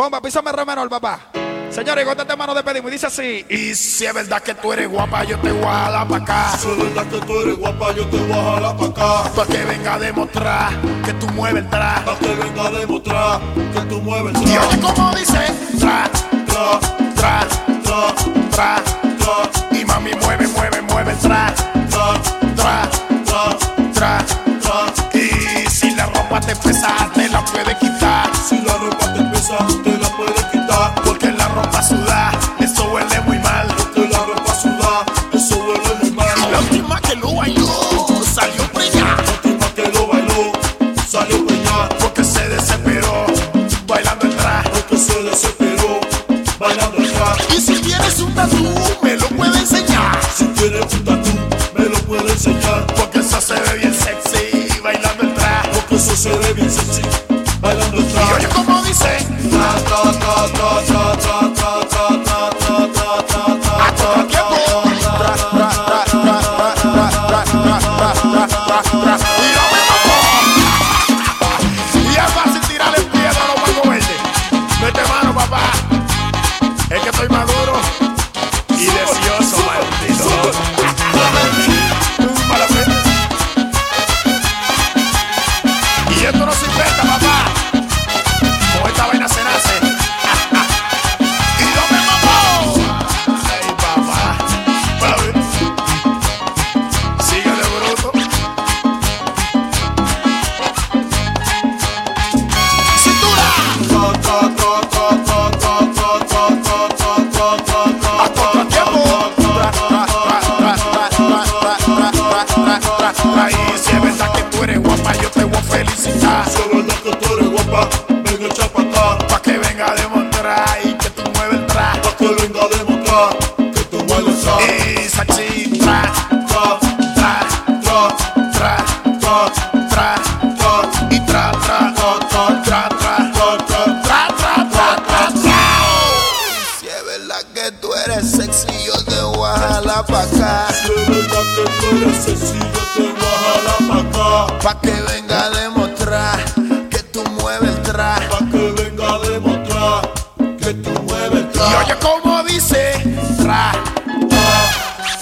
Bomba, písame re menor, papá. Señores, con este mano despedimos y dice así. Y si es verdad que tú eres guapa, yo te voy a jalar pa' acá. Si es verdad que tú eres guapa, yo te voy a jalar pa' acá. Pa' que venga a demostrar que tú mueves el tra. Pa' que venga a demostrar que tú mueves el Y tra. oye cómo dice, tra, Tra, tra, tra, tra. tra, Y mami mueve, mueve, mueve el tra, tra, tra, tra, tra. tra. Y si la ropa te pesa, te la puedes dog. Mueves el tra. Tra, Tra, tra, tra, tra, tra, tra. tra, tra, tra, tra. Si es verdad que tú eres sexy, yo te que tú eres sexy, yo te pa' que venga a demostrar que tú mueves. Pa' que venga a demostrar que tú mueves Y oye cómo dice, tra,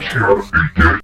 Can't God.